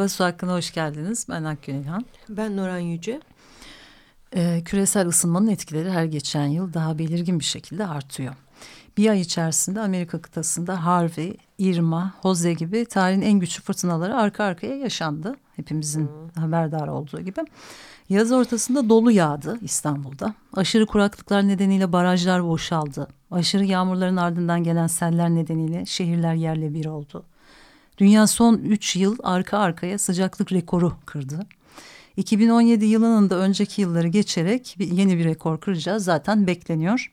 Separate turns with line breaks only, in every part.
Merhaba, Su Hakkı'na hoş geldiniz. Ben Akgün İlhan.
Ben Nuran Yüce.
Ee, küresel ısınmanın etkileri her geçen yıl daha belirgin bir şekilde artıyor. Bir ay içerisinde Amerika kıtasında Harvey, Irma, Jose gibi tarihin en güçlü fırtınaları arka arkaya yaşandı. Hepimizin hmm. haberdar olduğu gibi. Yaz ortasında dolu yağdı İstanbul'da. Aşırı kuraklıklar nedeniyle barajlar boşaldı. Aşırı yağmurların ardından gelen seller nedeniyle şehirler yerle bir oldu. Dünya son 3 yıl arka arkaya sıcaklık rekoru kırdı. 2017 yılının da önceki yılları geçerek yeni bir rekor kıracağız zaten bekleniyor.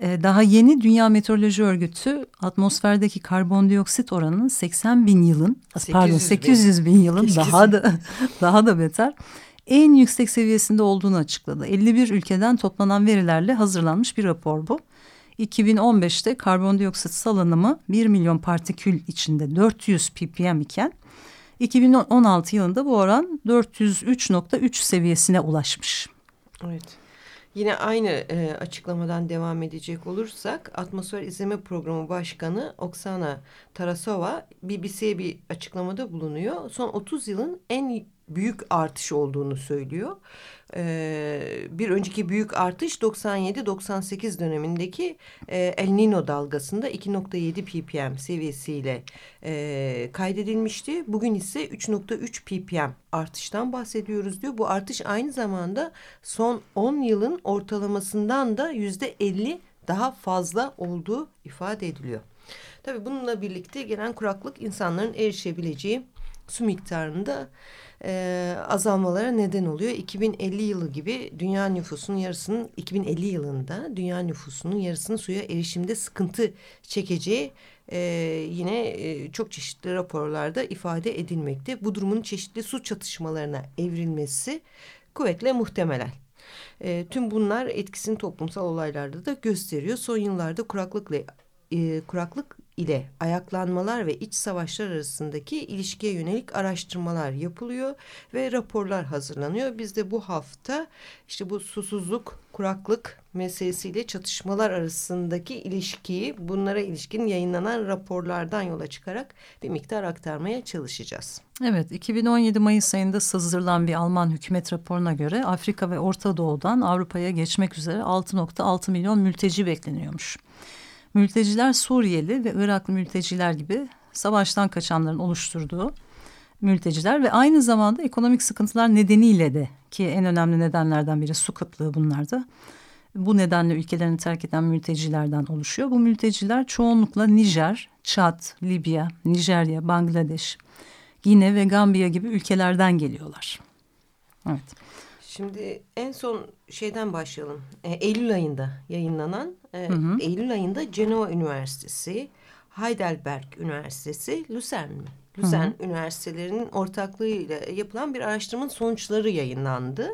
Ee, daha yeni Dünya Meteoroloji Örgütü atmosferdeki karbondioksit oranının 80 bin yılın 800 pardon 800 bin, bin yılın daha da daha da beter en yüksek seviyesinde olduğunu açıkladı. 51 ülkeden toplanan verilerle hazırlanmış bir rapor bu. 2015'te karbondioksit salınımı 1 milyon partikül içinde 400 ppm iken 2016 yılında bu oran 403.3 seviyesine ulaşmış.
Evet. Yine aynı e, açıklamadan devam edecek olursak Atmosfer İzleme Programı Başkanı Oksana Tarasova BBC'ye bir açıklamada bulunuyor. Son 30 yılın en büyük artış olduğunu söylüyor. Ee, bir önceki büyük artış 97-98 dönemindeki e, El Nino dalgasında 2.7 ppm seviyesiyle e, kaydedilmişti. Bugün ise 3.3 ppm artıştan bahsediyoruz diyor. Bu artış aynı zamanda son 10 yılın ortalamasından da %50 daha fazla olduğu ifade ediliyor. Tabii bununla birlikte gelen kuraklık insanların erişebileceği su miktarında e, azalmalara neden oluyor. 2050 yılı gibi dünya nüfusunun yarısının 2050 yılında dünya nüfusunun yarısının suya erişimde sıkıntı çekeceği e, yine e, çok çeşitli raporlarda ifade edilmekte. Bu durumun çeşitli su çatışmalarına evrilmesi kuvvetle muhtemelen. E, tüm bunlar etkisini toplumsal olaylarda da gösteriyor. Son yıllarda kuraklıkla e, kuraklık ile ayaklanmalar ve iç savaşlar arasındaki ilişkiye yönelik araştırmalar yapılıyor ve raporlar hazırlanıyor. Biz de bu hafta işte bu susuzluk, kuraklık meselesiyle çatışmalar arasındaki ilişkiyi bunlara ilişkin yayınlanan raporlardan yola çıkarak bir miktar aktarmaya çalışacağız.
Evet 2017 Mayıs ayında sızdırılan bir Alman hükümet raporuna göre Afrika ve Orta Doğu'dan Avrupa'ya geçmek üzere 6.6 milyon mülteci bekleniyormuş. Mülteciler Suriyeli ve Iraklı mülteciler gibi savaştan kaçanların oluşturduğu mülteciler ve aynı zamanda ekonomik sıkıntılar nedeniyle de ki en önemli nedenlerden biri su kıtlığı bunlarda. Bu nedenle ülkelerini terk eden mültecilerden oluşuyor. Bu mülteciler çoğunlukla Nijer, Çad, Libya, Nijerya, Bangladeş, Gine ve Gambiya gibi ülkelerden geliyorlar. Evet.
Şimdi en son şeyden başlayalım. E, Eylül ayında yayınlanan e, hı hı. Eylül ayında Cenova Üniversitesi, Heidelberg Üniversitesi, Luzern mi? Luzern Üniversitelerinin ortaklığıyla yapılan bir araştırmanın sonuçları yayınlandı.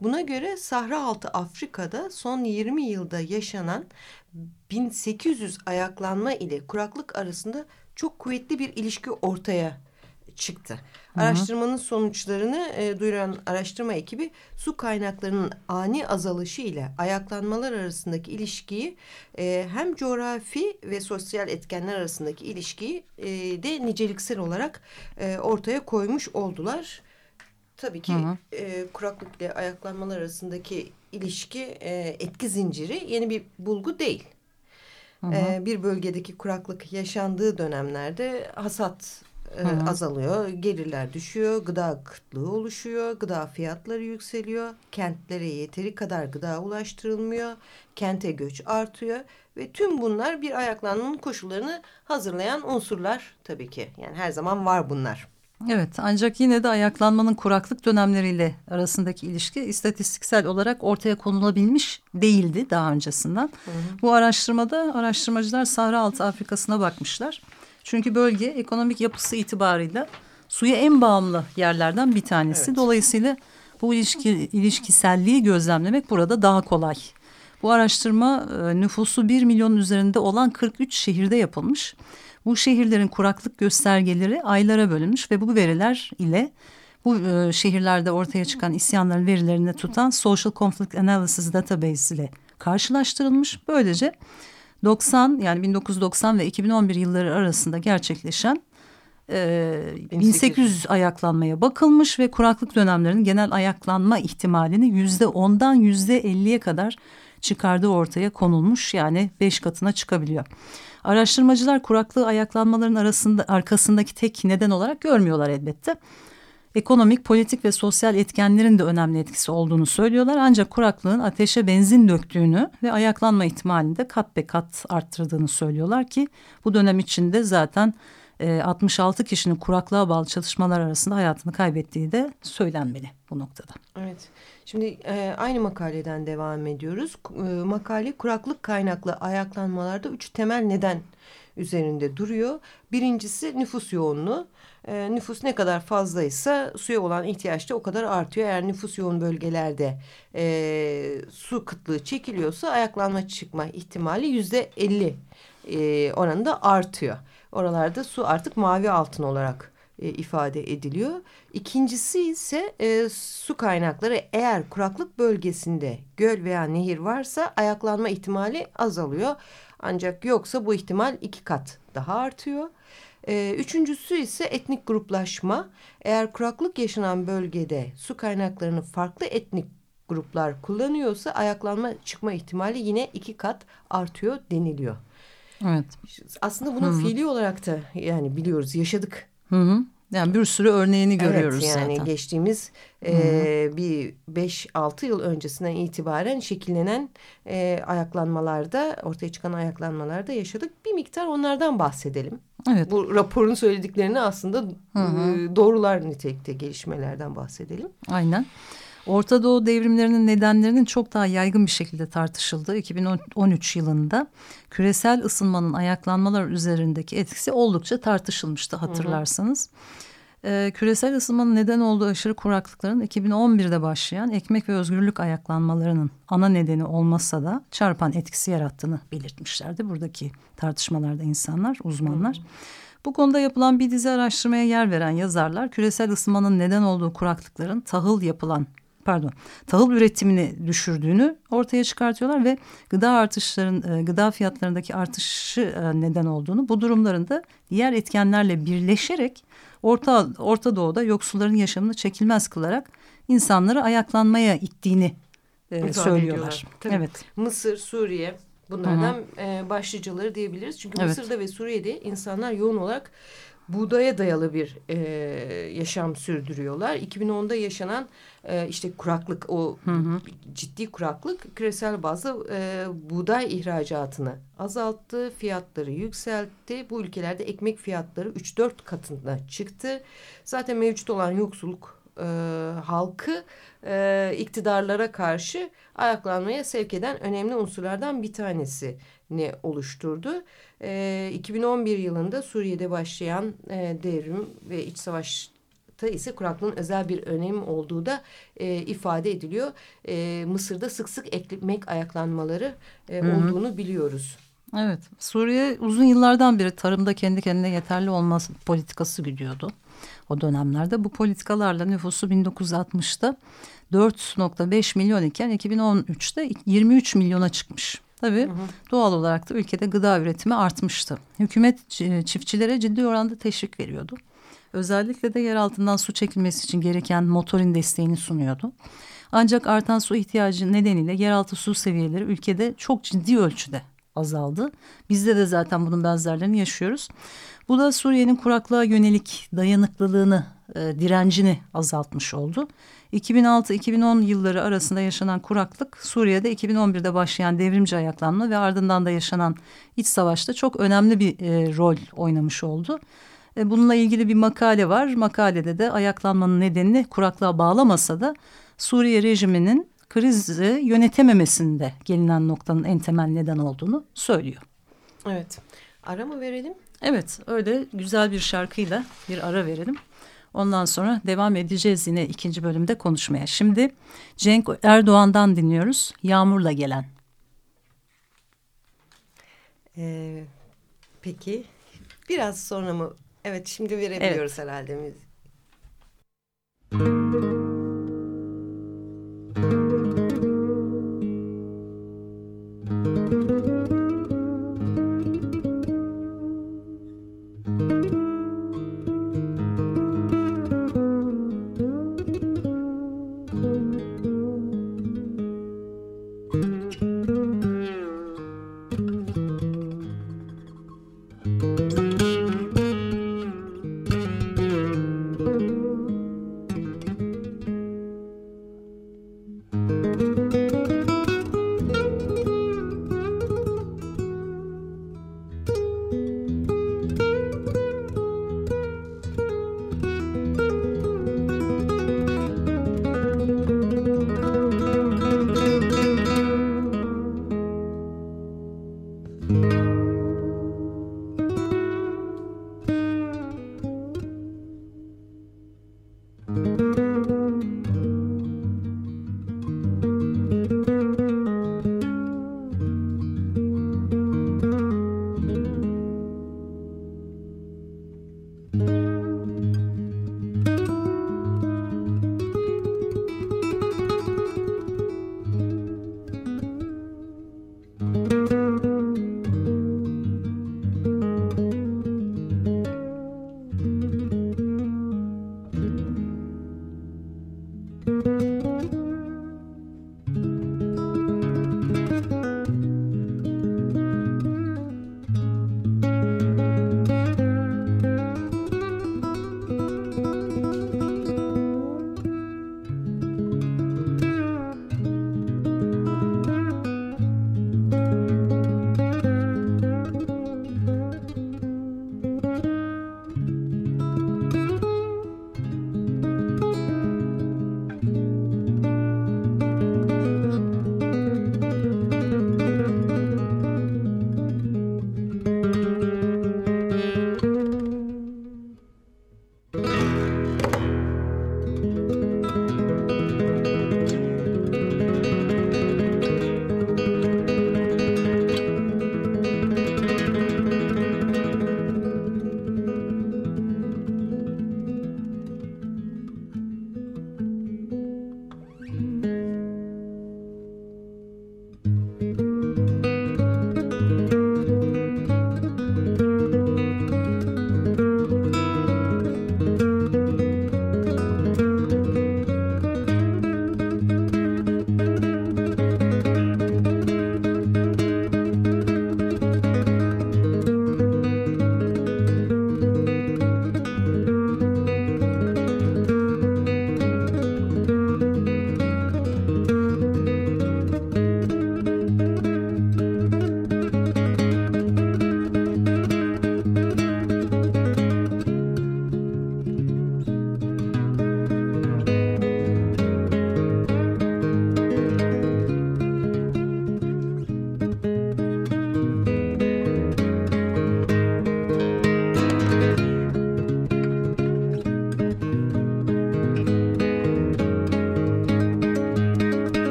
Buna göre Sahra altı Afrika'da son 20 yılda yaşanan 1800 ayaklanma ile kuraklık arasında çok kuvvetli bir ilişki ortaya çıktı. Araştırmanın sonuçlarını e, duyuran araştırma ekibi su kaynaklarının ani azalışı ile ayaklanmalar arasındaki ilişkiyi e, hem coğrafi ve sosyal etkenler arasındaki ilişkiyi e, de niceliksel olarak e, ortaya koymuş oldular. Tabii ki hı hı. E, kuraklık ile ayaklanmalar arasındaki ilişki e, etki zinciri yeni bir bulgu değil. Hı hı. E, bir bölgedeki kuraklık yaşandığı dönemlerde hasat e, azalıyor, gelirler düşüyor, gıda kıtlığı oluşuyor, gıda fiyatları yükseliyor, kentlere yeteri kadar gıda ulaştırılmıyor, kente göç artıyor ve tüm bunlar bir ayaklanmanın koşullarını hazırlayan unsurlar tabii ki. Yani her zaman var bunlar.
Evet ancak yine de ayaklanmanın kuraklık dönemleriyle arasındaki ilişki istatistiksel olarak ortaya konulabilmiş değildi daha öncesinden. Hı hı. Bu araştırmada araştırmacılar Sahra Altı Afrika'sına bakmışlar. Çünkü bölge ekonomik yapısı itibarıyla suya en bağımlı yerlerden bir tanesi. Evet. Dolayısıyla bu ilişki, ilişkiselliği gözlemlemek burada daha kolay. Bu araştırma e, nüfusu 1 milyon üzerinde olan 43 şehirde yapılmış. Bu şehirlerin kuraklık göstergeleri aylara bölünmüş ve bu veriler ile bu e, şehirlerde ortaya çıkan isyanların verilerini tutan Social Conflict Analysis Database ile karşılaştırılmış. Böylece 90 yani 1990 ve 2011 yılları arasında gerçekleşen e, 1800 ayaklanmaya bakılmış ve kuraklık dönemlerinin genel ayaklanma ihtimalini yüzde ondan yüzde elliye kadar çıkardığı ortaya konulmuş yani beş katına çıkabiliyor. Araştırmacılar kuraklığı ayaklanmaların arasında arkasındaki tek neden olarak görmüyorlar elbette. Ekonomik, politik ve sosyal etkenlerin de önemli etkisi olduğunu söylüyorlar. Ancak kuraklığın ateşe benzin döktüğünü ve ayaklanma ihtimalini de kat be kat arttırdığını söylüyorlar ki bu dönem içinde zaten 66 e, kişinin kuraklığa bağlı çalışmalar arasında hayatını kaybettiği de söylenmeli bu noktada.
Evet. Şimdi e, aynı makaleden devam ediyoruz. E, makale kuraklık kaynaklı ayaklanmalarda üç temel neden üzerinde duruyor. Birincisi nüfus yoğunluğu. E, nüfus ne kadar fazlaysa suya olan ihtiyaç da o kadar artıyor. Eğer nüfus yoğun bölgelerde e, su kıtlığı çekiliyorsa ayaklanma çıkma ihtimali yüzde elli e, oranında artıyor. Oralarda su artık mavi altın olarak e, ifade ediliyor. İkincisi ise e, su kaynakları eğer kuraklık bölgesinde göl veya nehir varsa ayaklanma ihtimali azalıyor. Ancak yoksa bu ihtimal iki kat daha artıyor. E, üçüncüsü ise etnik gruplaşma. Eğer kuraklık yaşanan bölgede su kaynaklarını farklı etnik gruplar kullanıyorsa ayaklanma çıkma ihtimali yine iki kat artıyor deniliyor. Evet. Aslında bunu Hı -hı. fiili olarak da yani biliyoruz yaşadık.
Hı hı. Yani bir sürü örneğini görüyoruz
evet,
yani
zaten. geçtiğimiz e, bir 5-6 yıl öncesinden itibaren şekillenen e, ayaklanmalarda ortaya çıkan ayaklanmalarda yaşadık. Bir miktar onlardan bahsedelim. Evet. Bu raporun söylediklerini aslında hı hı. E, doğrular nitelikte gelişmelerden bahsedelim.
Aynen. Orta Doğu devrimlerinin nedenlerinin çok daha yaygın bir şekilde tartışıldığı 2013 yılında küresel ısınmanın ayaklanmalar üzerindeki etkisi oldukça tartışılmıştı hatırlarsanız. Hı hı. Ee, küresel ısınmanın neden olduğu aşırı kuraklıkların 2011'de başlayan ekmek ve özgürlük ayaklanmalarının ana nedeni olmasa da çarpan etkisi yarattığını belirtmişlerdi buradaki tartışmalarda insanlar, uzmanlar. Hı hı. Bu konuda yapılan bir dizi araştırmaya yer veren yazarlar küresel ısınmanın neden olduğu kuraklıkların tahıl yapılan pardon tahıl üretimini düşürdüğünü ortaya çıkartıyorlar ve gıda artışların e, gıda fiyatlarındaki artışı e, neden olduğunu bu durumlarında diğer etkenlerle birleşerek Orta Orta Doğu'da yoksulların yaşamını çekilmez kılarak insanları ayaklanmaya ittiğini e, söylüyorlar.
Tabii. Evet. Mısır, Suriye bunlardan Hı -hı. E, başlıcaları diyebiliriz. Çünkü evet. Mısır'da ve Suriye'de insanlar yoğun olarak buğdaya dayalı bir e, yaşam sürdürüyorlar. 2010'da yaşanan e, işte kuraklık, o hı hı. ciddi kuraklık küresel bazda e, buğday ihracatını azalttı, fiyatları yükseltti. Bu ülkelerde ekmek fiyatları 3-4 katına çıktı. Zaten mevcut olan yoksulluk e, halkı e, iktidarlara karşı ayaklanmaya sevk eden önemli unsurlardan bir tanesi ne oluşturdu. E, 2011 yılında Suriye'de başlayan e, devrim ve iç savaşta ise kuraklığın özel bir önemi olduğu da e, ifade ediliyor. E, Mısır'da sık sık ekmek ayaklanmaları e, olduğunu biliyoruz.
Evet, Suriye uzun yıllardan beri tarımda kendi kendine yeterli olmaz politikası güdüyordu o dönemlerde. Bu politikalarla nüfusu 1960'da 4.5 milyon iken 2013'te 23 milyona çıkmış. Tabii hı hı. doğal olarak da ülkede gıda üretimi artmıştı. Hükümet çiftçilere ciddi oranda teşvik veriyordu. Özellikle de yer altından su çekilmesi için gereken motorin desteğini sunuyordu. Ancak artan su ihtiyacı nedeniyle yeraltı su seviyeleri ülkede çok ciddi ölçüde azaldı. Bizde de zaten bunun benzerlerini yaşıyoruz. Bu da Suriye'nin kuraklığa yönelik dayanıklılığını, e, direncini azaltmış oldu. 2006-2010 yılları arasında yaşanan kuraklık Suriye'de 2011'de başlayan devrimci ayaklanma ve ardından da yaşanan iç savaşta çok önemli bir e, rol oynamış oldu. E, bununla ilgili bir makale var. Makalede de ayaklanmanın nedenini kuraklığa bağlamasa da Suriye rejiminin krizi yönetememesinde gelinen noktanın en temel neden olduğunu söylüyor.
Evet. Ara mı verelim?
Evet öyle güzel bir şarkıyla bir ara verelim. Ondan sonra devam edeceğiz yine ikinci bölümde konuşmaya. Şimdi Cenk Erdoğan'dan dinliyoruz. Yağmurla gelen.
Ee, peki biraz sonra mı? Evet şimdi verebiliyoruz evet. herhalde müzik.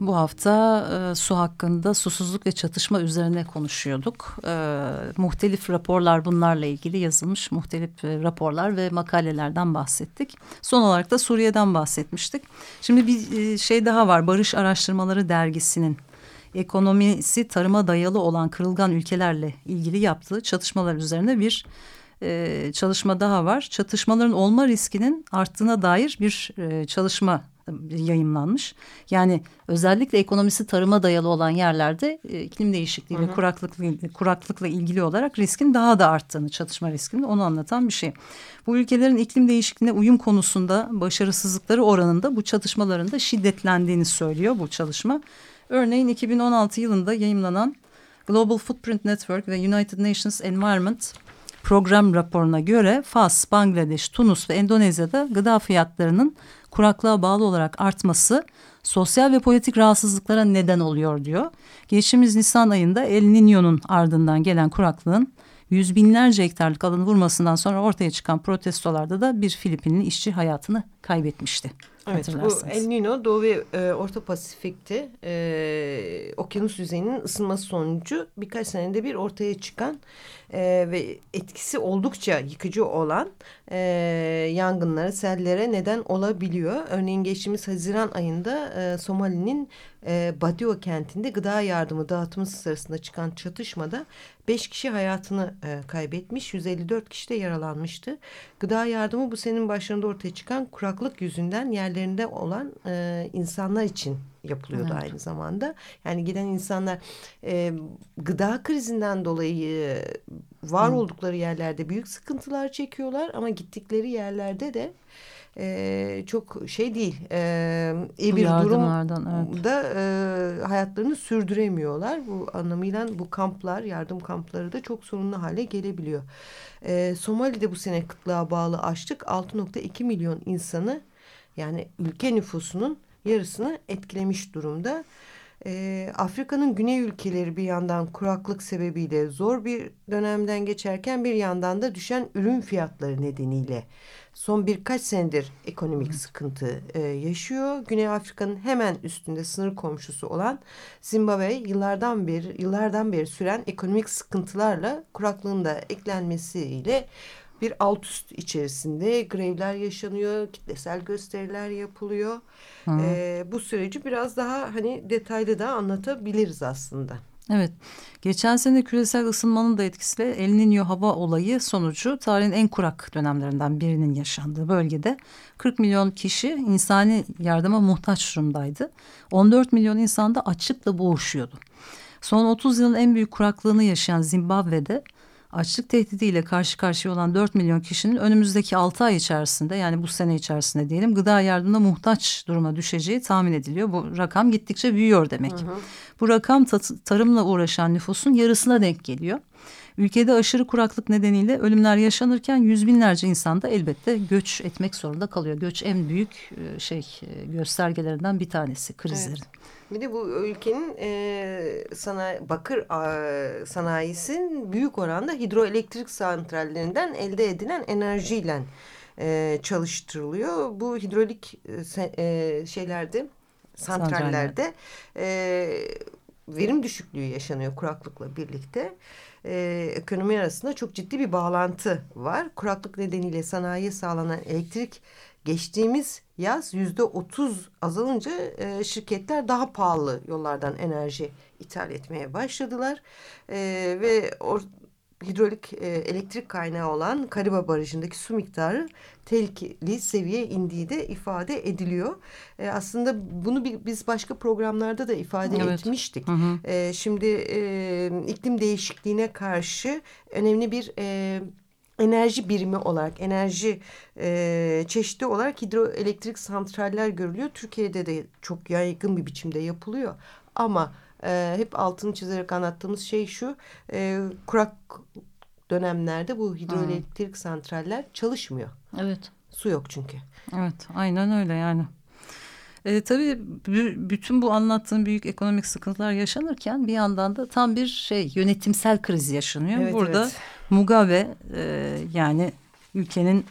Bu hafta e, su hakkında susuzluk ve çatışma üzerine konuşuyorduk. E, muhtelif raporlar bunlarla ilgili yazılmış muhtelif e, raporlar ve makalelerden bahsettik. Son olarak da Suriye'den bahsetmiştik. Şimdi bir e, şey daha var, Barış Araştırmaları Dergisi'nin ekonomisi tarıma dayalı olan kırılgan ülkelerle ilgili yaptığı çatışmalar üzerine bir e, çalışma daha var. Çatışmaların olma riskinin arttığına dair bir e, çalışma yayınlanmış. Yani özellikle ekonomisi tarıma dayalı olan yerlerde e, iklim değişikliği ve kuraklıkla, kuraklıkla ilgili olarak riskin daha da arttığını, çatışma riskinin onu anlatan bir şey. Bu ülkelerin iklim değişikliğine uyum konusunda başarısızlıkları oranında bu çatışmaların da şiddetlendiğini söylüyor bu çalışma. Örneğin 2016 yılında yayınlanan Global Footprint Network ve United Nations Environment program raporuna göre Fas, Bangladeş, Tunus ve Endonezya'da gıda fiyatlarının kuraklığa bağlı olarak artması sosyal ve politik rahatsızlıklara neden oluyor diyor. Geçtiğimiz Nisan ayında El Niño'nun ardından gelen kuraklığın yüz binlerce hektarlık alanı vurmasından sonra ortaya çıkan protestolarda da bir Filipinli işçi hayatını kaybetmişti.
Evet bu El Nino Doğu ve e, Orta Pasifik'te e, okyanus yüzeyinin ısınması sonucu birkaç senede bir ortaya çıkan e, ve etkisi oldukça yıkıcı olan e, yangınlara, sellere neden olabiliyor. Örneğin geçtiğimiz Haziran ayında e, Somali'nin e, Badio kentinde gıda yardımı dağıtımı sırasında çıkan çatışmada 5 kişi hayatını e, kaybetmiş, 154 kişi de yaralanmıştı. Gıda yardımı bu senin başlarında ortaya çıkan kuraklık yüzünden yerlerinde olan e, insanlar için yapılıyordu evet. aynı zamanda. Yani giden insanlar e, gıda krizinden dolayı var Hı. oldukları yerlerde büyük sıkıntılar çekiyorlar ama gittikleri yerlerde de e, çok şey değil e, iyi bir durumda evet. e, hayatlarını sürdüremiyorlar. Bu anlamıyla bu kamplar yardım kampları da çok sorunlu hale gelebiliyor. E, Somali'de bu sene kıtlığa bağlı açlık 6.2 milyon insanı yani ülke nüfusunun yarısını etkilemiş durumda. E, Afrika'nın güney ülkeleri bir yandan kuraklık sebebiyle zor bir dönemden geçerken bir yandan da düşen ürün fiyatları nedeniyle son birkaç senedir ekonomik sıkıntı e, yaşıyor. Güney Afrika'nın hemen üstünde sınır komşusu olan Zimbabwe yıllardan beri yıllardan beri süren ekonomik sıkıntılarla kuraklığın da eklenmesiyle bir alt üst içerisinde grevler yaşanıyor, kitlesel gösteriler yapılıyor. E, bu süreci biraz daha hani detaylı da anlatabiliriz aslında.
Evet. Geçen sene küresel ısınmanın da etkisiyle El Niño hava olayı sonucu tarihin en kurak dönemlerinden birinin yaşandığı bölgede 40 milyon kişi insani yardıma muhtaç durumdaydı. 14 milyon insan da açlıkla boğuşuyordu. Son 30 yılın en büyük kuraklığını yaşayan Zimbabwe'de açlık tehdidiyle karşı karşıya olan 4 milyon kişinin önümüzdeki 6 ay içerisinde yani bu sene içerisinde diyelim gıda yardımına muhtaç duruma düşeceği tahmin ediliyor. Bu rakam gittikçe büyüyor demek. Hı hı. Bu rakam tarımla uğraşan nüfusun yarısına denk geliyor. Ülkede aşırı kuraklık nedeniyle ölümler yaşanırken yüz binlerce insan da elbette göç etmek zorunda kalıyor. Göç en büyük e, şey e, göstergelerinden bir tanesi krizlerin. Evet.
Bir de bu ülkenin e, sana bakır e, sanayisinin büyük oranda hidroelektrik santrallerinden elde edilen enerjiyle e, çalıştırılıyor. Bu hidrolik e, e şeylerde santrallerde e, verim düşüklüğü yaşanıyor kuraklıkla birlikte. E, ekonomi arasında çok ciddi bir bağlantı var. Kuraklık nedeniyle sanayiye sağlanan elektrik geçtiğimiz yaz yüzde otuz azalınca e, şirketler daha pahalı yollardan enerji ithal etmeye başladılar. E, ve or, hidrolik e, elektrik kaynağı olan Kariba Barajı'ndaki su miktarı tehlikeli seviyeye indiği de ifade ediliyor. E, aslında bunu bir, biz başka programlarda da ifade evet. etmiştik. Hı hı. E, şimdi e, iklim değişikliğine karşı önemli bir... E, enerji birimi olarak, enerji e, çeşidi olarak hidroelektrik santraller görülüyor. Türkiye'de de çok yaygın bir biçimde yapılıyor. Ama e, hep altını çizerek anlattığımız şey şu, e, kurak dönemlerde bu hidroelektrik hmm. santraller çalışmıyor.
Evet.
Su yok çünkü.
Evet, aynen öyle yani. E, tabii bütün bu anlattığım büyük ekonomik sıkıntılar yaşanırken bir yandan da tam bir şey yönetimsel kriz yaşanıyor. Evet, Burada evet. Mugabe e, yani ülkenin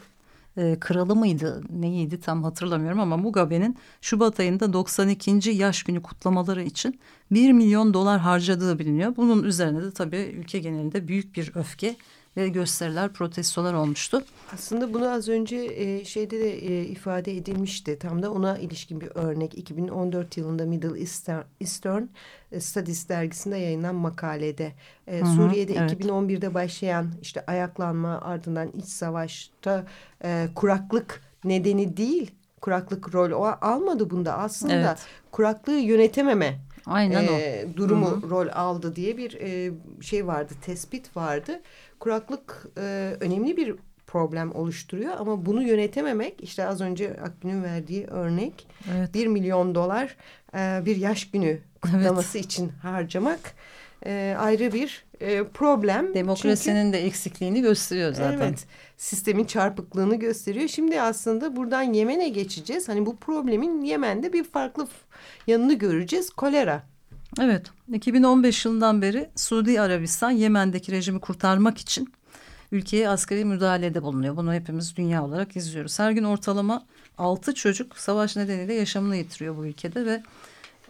e, kralı mıydı neydi tam hatırlamıyorum ama Mugabe'nin Şubat ayında 92. yaş günü kutlamaları için 1 milyon dolar harcadığı biliniyor. Bunun üzerine de tabii ülke genelinde büyük bir öfke ve gösteriler, protestolar olmuştu.
Aslında bunu az önce e, şeyde de e, ifade edilmişti. Tam da ona ilişkin bir örnek. 2014 yılında Middle Eastern, Eastern Studies dergisinde yayınlanan makalede. E, hı hı, Suriye'de evet. 2011'de başlayan işte ayaklanma ardından iç savaşta e, kuraklık nedeni değil. Kuraklık rol o almadı bunda aslında. Evet. Kuraklığı yönetememe Aynen e, o. durumu Hı -hı. rol aldı diye bir e, şey vardı, tespit vardı. Kuraklık e, önemli bir problem oluşturuyor ama bunu yönetememek işte az önce Akgün'ün verdiği örnek evet. bir milyon dolar e, bir yaş günü kutlaması evet. için harcamak e, ayrı bir e, problem.
Demokrasinin Çünkü, de eksikliğini gösteriyor zaten. Evet
sistemin çarpıklığını gösteriyor. Şimdi aslında buradan Yemen'e geçeceğiz. Hani bu problemin Yemen'de bir farklı yanını göreceğiz. Kolera.
Evet 2015 yılından beri Suudi Arabistan Yemen'deki rejimi kurtarmak için ülkeye askeri müdahalede bulunuyor. Bunu hepimiz dünya olarak izliyoruz. Her gün ortalama altı çocuk savaş nedeniyle yaşamını yitiriyor bu ülkede ve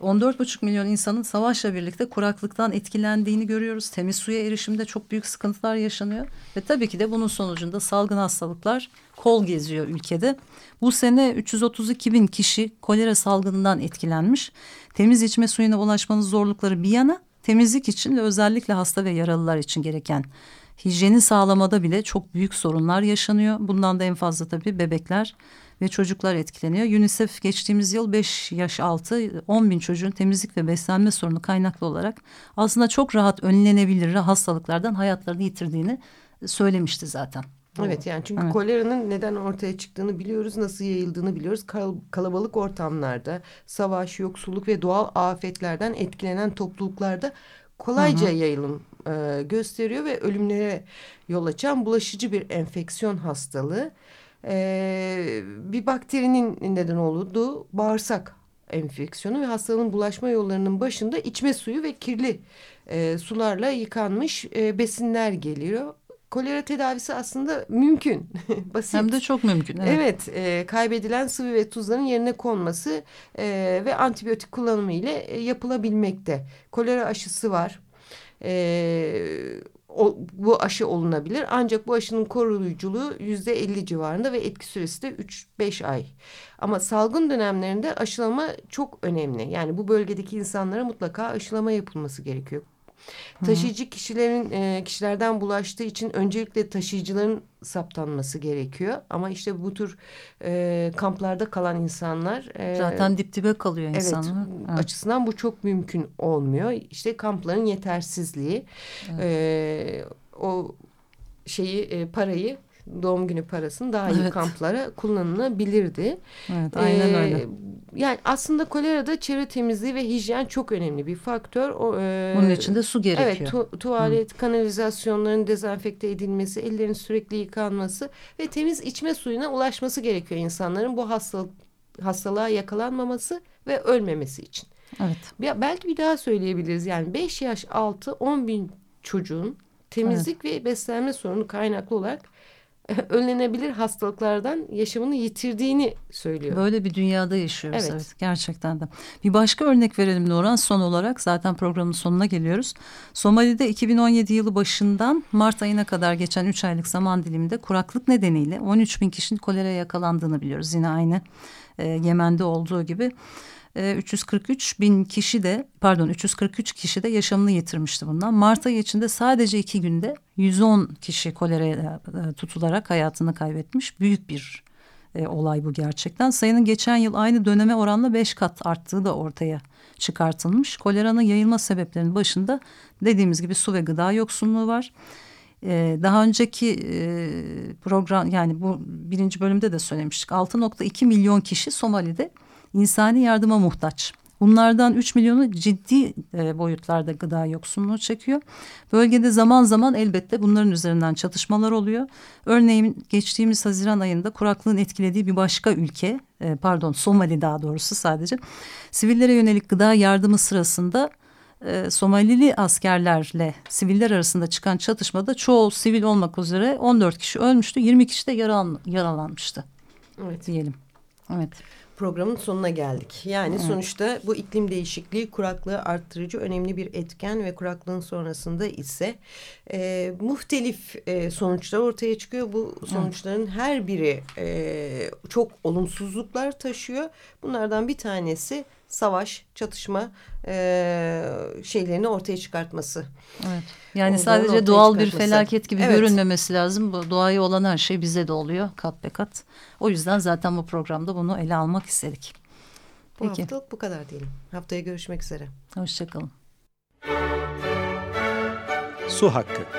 14,5 milyon insanın savaşla birlikte kuraklıktan etkilendiğini görüyoruz. Temiz suya erişimde çok büyük sıkıntılar yaşanıyor. Ve tabii ki de bunun sonucunda salgın hastalıklar kol geziyor ülkede. Bu sene 332 bin kişi kolera salgınından etkilenmiş. Temiz içme suyuna ulaşmanın zorlukları bir yana temizlik için ve özellikle hasta ve yaralılar için gereken hijyeni sağlamada bile çok büyük sorunlar yaşanıyor. Bundan da en fazla tabii bebekler ve çocuklar etkileniyor. UNICEF geçtiğimiz yıl 5 yaş altı 10 bin çocuğun temizlik ve beslenme sorunu kaynaklı olarak aslında çok rahat önlenebilir hastalıklardan hayatlarını yitirdiğini söylemişti zaten.
Evet yani çünkü evet. koleranın neden ortaya çıktığını biliyoruz, nasıl yayıldığını biliyoruz. Kal kalabalık ortamlarda, savaş, yoksulluk ve doğal afetlerden etkilenen topluluklarda kolayca hı hı. yayılım e, gösteriyor ve ölümlere yol açan bulaşıcı bir enfeksiyon hastalığı e, bir bakterinin neden olduğu bağırsak enfeksiyonu ve hastalığın bulaşma yollarının başında içme suyu ve kirli e, sularla yıkanmış e, besinler geliyor. Kolera tedavisi aslında mümkün, basit.
Hem de çok mümkün.
Evet, evet e, kaybedilen sıvı ve tuzların yerine konması e, ve antibiyotik kullanımı ile e, yapılabilmekte. Kolera aşısı var. E, o, bu aşı olunabilir. Ancak bu aşının koruyuculuğu yüzde elli civarında ve etki süresi de üç beş ay. Ama salgın dönemlerinde aşılama çok önemli. Yani bu bölgedeki insanlara mutlaka aşılama yapılması gerekiyor. Taşıyıcı kişilerin e, kişilerden bulaştığı için öncelikle taşıyıcıların saptanması gerekiyor. Ama işte bu tür e, kamplarda kalan insanlar...
E, Zaten dip dibe kalıyor insanlar.
Evet, açısından bu çok mümkün olmuyor. İşte kampların yetersizliği, evet. e, o şeyi e, parayı doğum günü parasını daha iyi evet. kamplara kullanılabilirdi.
Evet aynen ee, öyle.
Yani aslında kolerada çevre temizliği ve hijyen çok önemli bir faktör. O,
e, Bunun için de su gerekiyor.
Evet tu tuvalet, Hı. kanalizasyonların dezenfekte edilmesi, ellerin sürekli yıkanması ve temiz içme suyuna ulaşması gerekiyor insanların bu hastalık, hastalığa yakalanmaması ve ölmemesi için.
Evet.
Ya, belki bir daha söyleyebiliriz yani 5 yaş altı 10 bin çocuğun temizlik evet. ve beslenme sorunu kaynaklı olarak önlenebilir hastalıklardan yaşamını yitirdiğini söylüyor.
Böyle bir dünyada yaşıyoruz evet. evet gerçekten de. Bir başka örnek verelim Nurhan son olarak zaten programın sonuna geliyoruz. Somali'de 2017 yılı başından Mart ayına kadar geçen 3 aylık zaman diliminde kuraklık nedeniyle 13 bin kişinin kolera yakalandığını biliyoruz. Yine aynı e, Yemen'de olduğu gibi. 343 e, bin kişi de pardon 343 kişi de yaşamını yitirmişti bundan. Mart ayı içinde sadece iki günde 110 kişi koleraya e, tutularak hayatını kaybetmiş. Büyük bir e, olay bu gerçekten. Sayının geçen yıl aynı döneme oranla beş kat arttığı da ortaya çıkartılmış. Koleranın yayılma sebeplerinin başında dediğimiz gibi su ve gıda yoksunluğu var. Ee, daha önceki e, program yani bu birinci bölümde de söylemiştik. 6.2 milyon kişi Somali'de insani yardıma muhtaç. Bunlardan 3 milyonu ciddi e, boyutlarda gıda yoksunluğu çekiyor. Bölgede zaman zaman elbette bunların üzerinden çatışmalar oluyor. Örneğin geçtiğimiz Haziran ayında kuraklığın etkilediği bir başka ülke, e, pardon Somali daha doğrusu sadece, sivillere yönelik gıda yardımı sırasında e, Somalili askerlerle siviller arasında çıkan çatışmada çoğu sivil olmak üzere 14 kişi ölmüştü, 20 kişi de yaralan, yaralanmıştı
Evet.
diyelim. Evet.
Programın sonuna geldik. Yani
Evet.
sonuçta bu iklim değişikliği kuraklığı arttırıcı önemli bir etken ve kuraklığın sonrasında ise e, muhtelif e, sonuçlar ortaya çıkıyor. Bu sonuçların her biri e, çok olumsuzluklar taşıyor. Bunlardan bir tanesi savaş, çatışma e, şeylerini ortaya çıkartması.
Evet. Yani
Olduğunu
sadece doğal bir felaket gibi
Evet.
görünmemesi lazım. Bu doğaya olan her şey bize de oluyor kat be kat. O yüzden zaten bu programda bunu ele almak istedik.
Bu
Peki.
haftalık bu kadar diyelim. Haftaya görüşmek üzere.
Hoşçakalın.
Su hakkı.